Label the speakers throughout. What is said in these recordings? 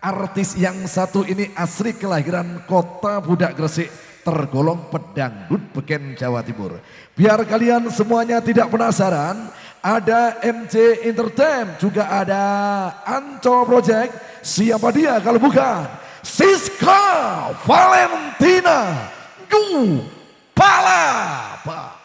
Speaker 1: Artis yang satu ini asli kelahiran kota Budak Gresik tergolong pedangdut beken Jawa Timur. Biar kalian semuanya tidak penasaran, ada MC Entertain, juga ada Anco Project. Siapa dia kalau bukan Siska Valentina Gu Palapa.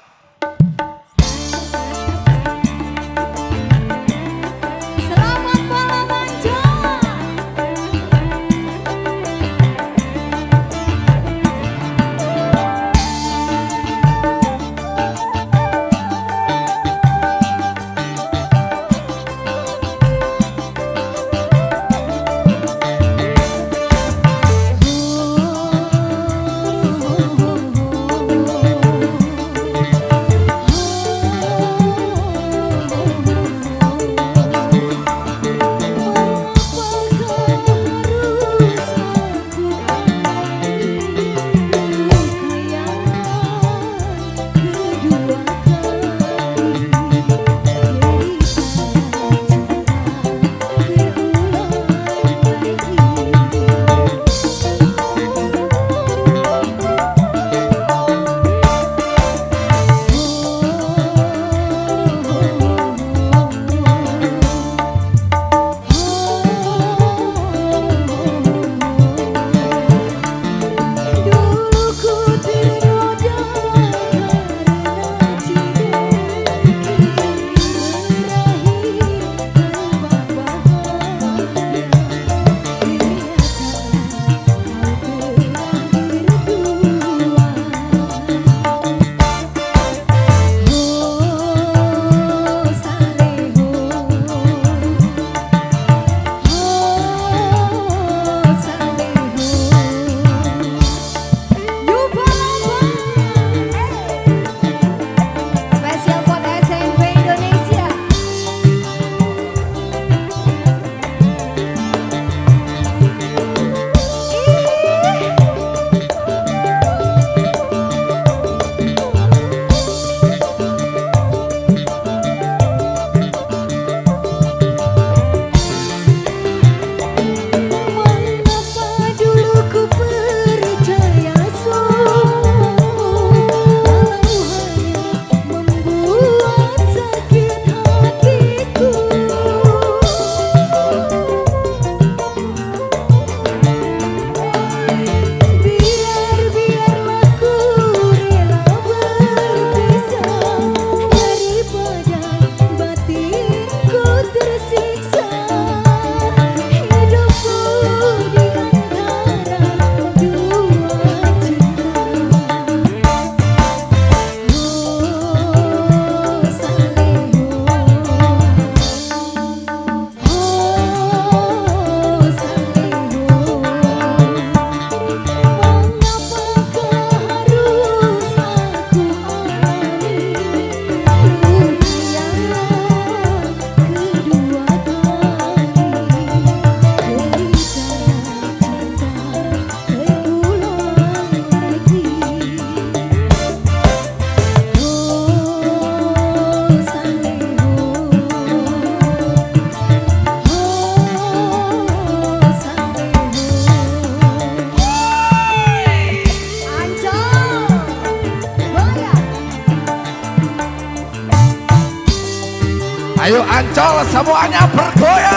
Speaker 1: Ayo Ancol semuanya bergoyang.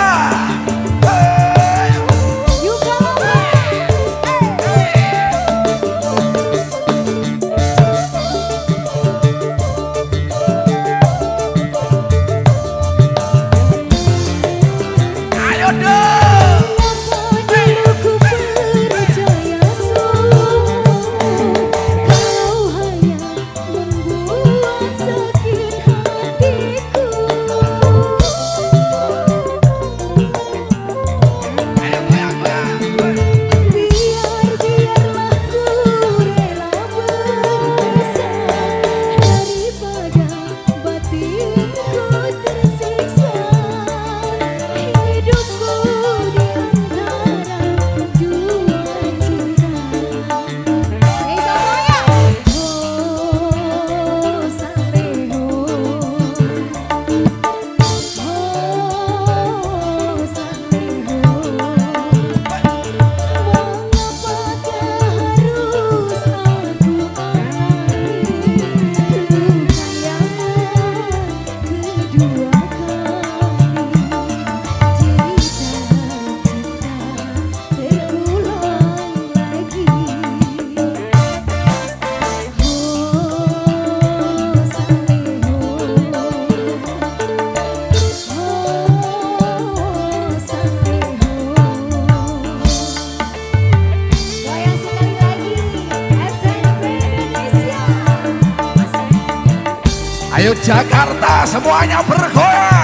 Speaker 1: Ayo Jakarta semuanya bergoyang.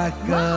Speaker 2: shotgun.